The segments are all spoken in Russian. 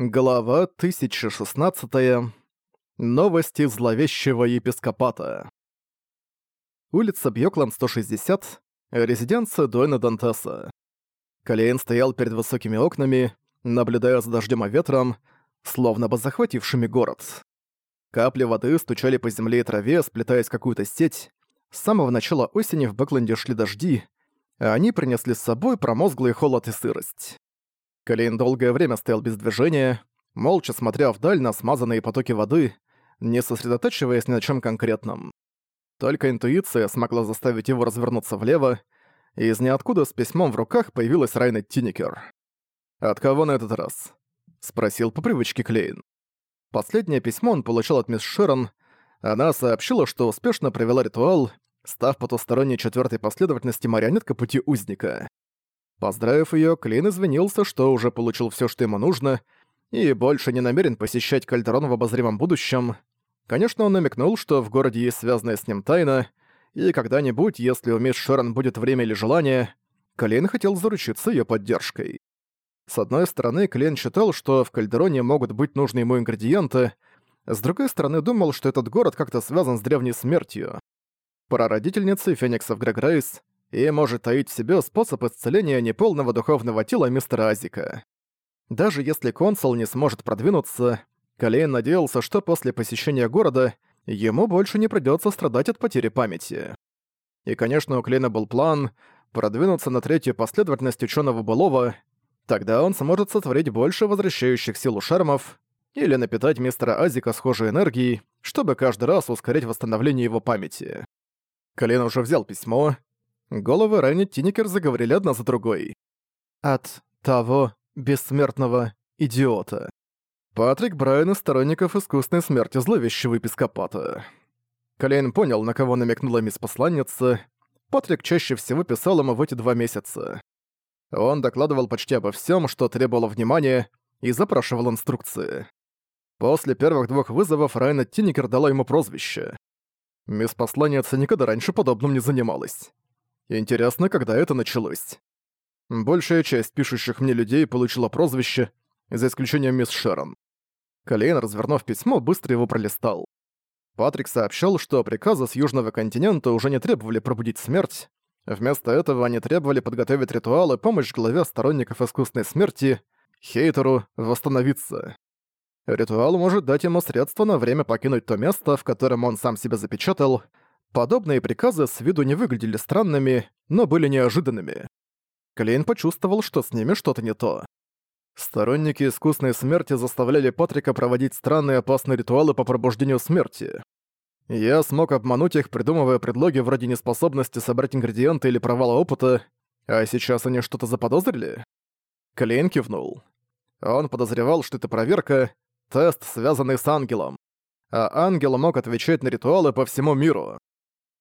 Глава 1016. Новости зловещего епископата. Улица Бьёклам, 160, резиденция Дуэна Дантеса. Калейн стоял перед высокими окнами, наблюдая за дождем и ветром, словно бы захватившими город. Капли воды стучали по земле и траве, сплетаясь в какую-то сеть. С самого начала осени в Бэкленде шли дожди, а они принесли с собой промозглый холод и сырость. Клейн долгое время стоял без движения, молча смотря вдаль на смазанные потоки воды, не сосредотачиваясь ни на чем конкретном. Только интуиция смогла заставить его развернуться влево, и из ниоткуда с письмом в руках появилась Райна Тинникер. «От кого на этот раз?» — спросил по привычке Клейн. Последнее письмо он получил от мисс Шерон. Она сообщила, что успешно провела ритуал, став потусторонней четвертой последовательности марионетка пути узника. Поздравив её, Клин извинился, что уже получил всё, что ему нужно, и больше не намерен посещать Кальдерон в обозримом будущем. Конечно, он намекнул, что в городе есть связанная с ним тайна, и когда-нибудь, если у мисс Шерон будет время или желание, Клин хотел заручиться её поддержкой. С одной стороны, Клин считал, что в Кальдероне могут быть нужны ему ингредиенты, с другой стороны, думал, что этот город как-то связан с древней смертью. Прародительницей Фениксов Грегрейс и может таить в себе способ исцеления неполного духовного тела мистера Азика. Даже если консул не сможет продвинуться, Калейн надеялся, что после посещения города ему больше не придется страдать от потери памяти. И, конечно, у Клейна был план продвинуться на третью последовательность ученого былого, тогда он сможет сотворить больше возвращающих силу шармов или напитать мистера Азика схожей энергией, чтобы каждый раз ускорять восстановление его памяти. Клейн уже взял письмо, Головы Райни Тинникер заговорили одна за другой. «От того бессмертного идиота». Патрик Брайан из сторонников искусственной смерти зловещего епископата. Клейн понял, на кого намекнула мисс-посланница. Патрик чаще всего писал ему в эти два месяца. Он докладывал почти обо всем, что требовало внимания, и запрашивал инструкции. После первых двух вызовов Райна Тинникер дала ему прозвище. Мисс-посланница никогда раньше подобным не занималась. Интересно, когда это началось. Большая часть пишущих мне людей получила прозвище, за исключением мисс Шерон. Колейн, развернув письмо, быстро его пролистал. Патрик сообщал, что приказы с Южного континента уже не требовали пробудить смерть. Вместо этого они требовали подготовить ритуалы и помощь главе сторонников искусственной смерти, Хейтеру, восстановиться. Ритуал может дать ему средства на время покинуть то место, в котором он сам себя запечатал, Подобные приказы с виду не выглядели странными, но были неожиданными. Клейн почувствовал, что с ними что-то не то. Сторонники искусной смерти заставляли Патрика проводить странные опасные ритуалы по пробуждению смерти. Я смог обмануть их, придумывая предлоги вроде неспособности собрать ингредиенты или провала опыта, а сейчас они что-то заподозрили? Клейн кивнул. Он подозревал, что это проверка, тест, связанный с ангелом. А ангел мог отвечать на ритуалы по всему миру.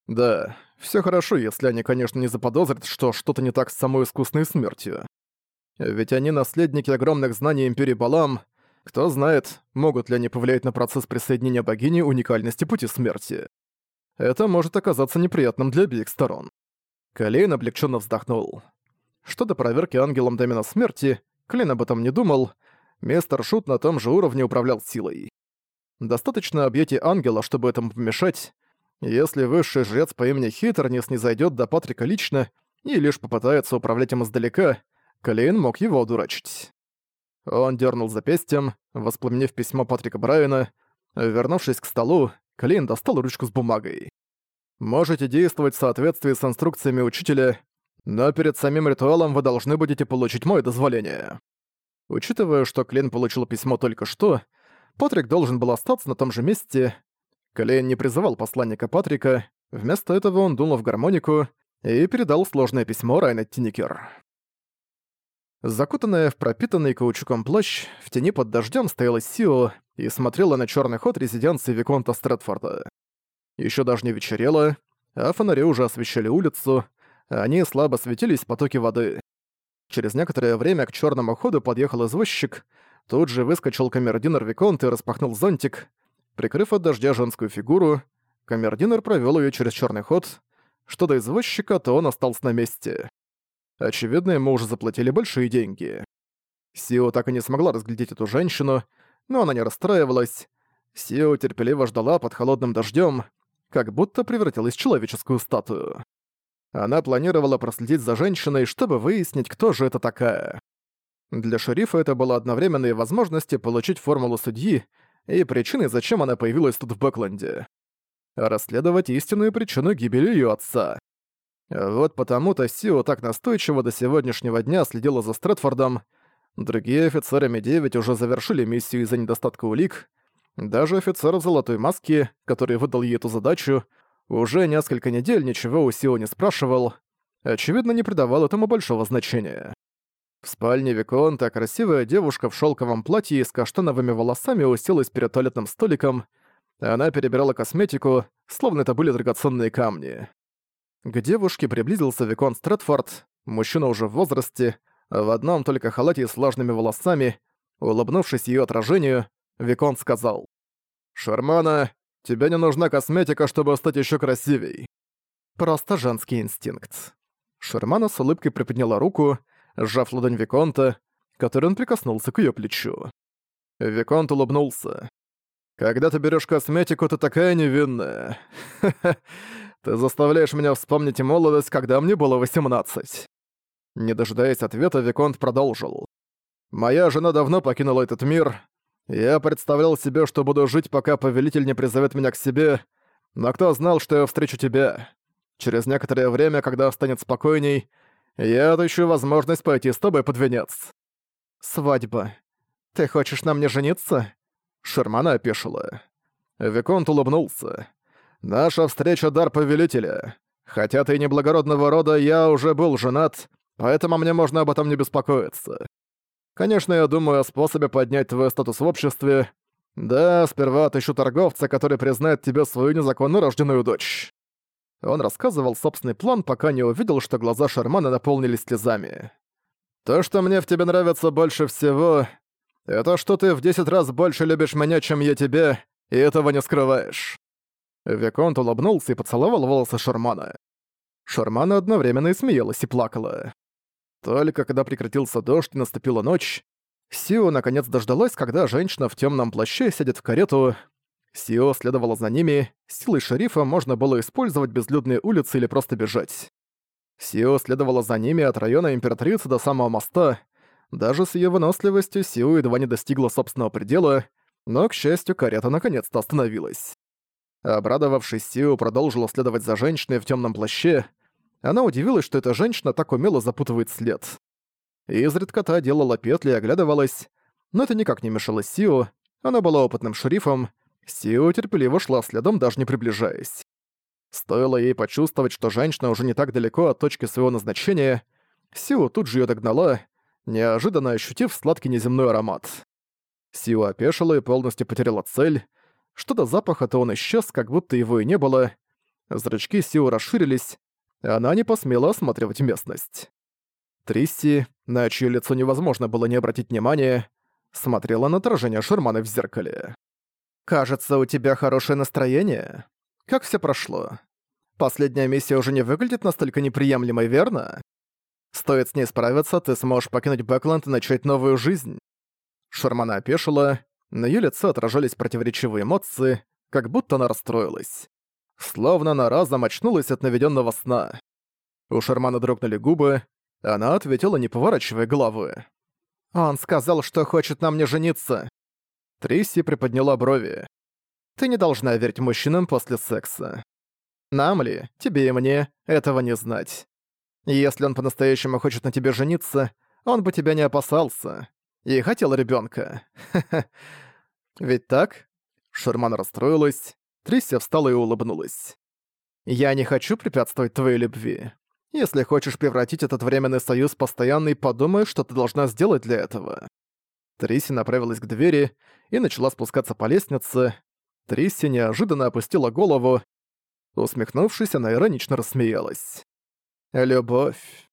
Да, все хорошо, если они, конечно, не заподозрят, что что-то не так с самой искусной смертью. Ведь они наследники огромных знаний Империи Балам. Кто знает, могут ли они повлиять на процесс присоединения богини уникальности пути смерти. Это может оказаться неприятным для обеих сторон. Калейн облегченно вздохнул. Что до проверки ангелом домена смерти, Клин об этом не думал. Мистер Шут на том же уровне управлял силой. Достаточно объятий ангела, чтобы этому помешать, если высший жрец по имени Хитер не снизойдёт до Патрика лично и лишь попытается управлять им издалека, Клейн мог его одурачить. Он дернул запястьем, воспламенив письмо Патрика Брайана. Вернувшись к столу, Клейн достал ручку с бумагой. «Можете действовать в соответствии с инструкциями учителя, но перед самим ритуалом вы должны будете получить мое дозволение». Учитывая, что Клин получил письмо только что, Патрик должен был остаться на том же месте, Клейн не призывал посланника Патрика, вместо этого он дунул в гармонику и передал сложное письмо Райна Тинникер. Закутанная в пропитанный каучуком плащ, в тени под дождем стояла Сио и смотрела на черный ход резиденции Виконта Стрэдфорда. Еще даже не вечерело, а фонари уже освещали улицу, а они слабо светились в потоке воды. Через некоторое время к черному ходу подъехал извозчик, тут же выскочил камердинер Виконт и распахнул зонтик, Прикрыв от дождя женскую фигуру, камердинер провёл её через чёрный ход. Что до извозчика, то он остался на месте. Очевидно, ему уже заплатили большие деньги. Сио так и не смогла разглядеть эту женщину, но она не расстраивалась. Сио терпеливо ждала под холодным дождём, как будто превратилась в человеческую статую. Она планировала проследить за женщиной, чтобы выяснить, кто же это такая. Для шерифа это было одновременно и возможности получить формулу судьи, и причиной, зачем она появилась тут в Бэкленде. Расследовать истинную причину гибели ее отца. Вот потому-то Сио так настойчиво до сегодняшнего дня следила за Стрэдфордом. Другие офицеры Ми-9 уже завершили миссию из-за недостатка улик. Даже офицер в золотой маске, который выдал ей эту задачу, уже несколько недель ничего у Сио не спрашивал. Очевидно, не придавал этому большого значения. В спальне Виконта красивая девушка в шелковом платье и с каштановыми волосами уселась перед туалетным столиком. Она перебирала косметику, словно это были драгоценные камни. К девушке приблизился Викон Стрэдфорд, мужчина уже в возрасте, в одном только халате с влажными волосами. Улыбнувшись ее отражению, Викон сказал. «Шермана, тебе не нужна косметика, чтобы стать еще красивей». Просто женский инстинкт. Шермана с улыбкой приподняла руку, сжав ладонь Виконта, которой он прикоснулся к ее плечу. Виконт улыбнулся. «Когда ты берешь косметику, ты такая невинная. Ты заставляешь меня вспомнить молодость, когда мне было 18. Не дожидаясь ответа, Виконт продолжил. «Моя жена давно покинула этот мир. Я представлял себе, что буду жить, пока повелитель не призовет меня к себе, но кто знал, что я встречу тебя? Через некоторое время, когда станет спокойней, я отыщу возможность пойти с тобой под венец». «Свадьба. Ты хочешь на мне жениться?» Шермана опешила. Виконт улыбнулся. «Наша встреча — дар повелителя. Хотя ты не благородного рода, я уже был женат, поэтому мне можно об этом не беспокоиться. Конечно, я думаю о способе поднять твой статус в обществе. Да, сперва отыщу торговца, который признает тебя свою незаконно рожденную дочь». Он рассказывал собственный план, пока не увидел, что глаза Шармана наполнились слезами. «То, что мне в тебе нравится больше всего, это что ты в 10 раз больше любишь меня, чем я тебя, и этого не скрываешь». Виконт улыбнулся и поцеловал волосы Шармана. Шармана одновременно и смеялась, и плакала. Только когда прекратился дождь и наступила ночь, Сио наконец дождалась, когда женщина в темном плаще сядет в карету, Сио следовала за ними, силой шерифа можно было использовать безлюдные улицы или просто бежать. Сио следовала за ними от района Императрицы до самого моста. Даже с ее выносливостью Сио едва не достигла собственного предела, но, к счастью, карета наконец-то остановилась. Обрадовавшись, Сио продолжила следовать за женщиной в темном плаще. Она удивилась, что эта женщина так умело запутывает след. Изредка та делала петли и оглядывалась, но это никак не мешало Сио, она была опытным шерифом, Сиу терпеливо шла следом, даже не приближаясь. Стоило ей почувствовать, что женщина уже не так далеко от точки своего назначения, Сиу тут же ее догнала, неожиданно ощутив сладкий неземной аромат. Сиу опешила и полностью потеряла цель. Что-то запаха-то он исчез, как будто его и не было. Зрачки Сиу расширились, и она не посмела осматривать местность. Тристи, на чье лицо невозможно было не обратить внимания, смотрела на отражение Шермана в зеркале. «Кажется, у тебя хорошее настроение. Как все прошло? Последняя миссия уже не выглядит настолько неприемлемой, верно? Стоит с ней справиться, ты сможешь покинуть Бэкленд и начать новую жизнь». Шармана опешила, на её лице отражались противоречивые эмоции, как будто она расстроилась. Словно она разом очнулась от наведенного сна. У Шармана дрогнули губы, она ответила, не поворачивая головы. «Он сказал, что хочет на мне жениться. Трисси приподняла брови. «Ты не должна верить мужчинам после секса. Нам ли, тебе и мне, этого не знать. Если он по-настоящему хочет на тебе жениться, он бы тебя не опасался. И хотел ребенка. Ведь так?» Шерман расстроилась. Трисси встала и улыбнулась. «Я не хочу препятствовать твоей любви. Если хочешь превратить этот временный союз в постоянный, подумай, что ты должна сделать для этого. Трисси направилась к двери и начала спускаться по лестнице. Трисси неожиданно опустила голову. Усмехнувшись, она иронично рассмеялась. «Любовь.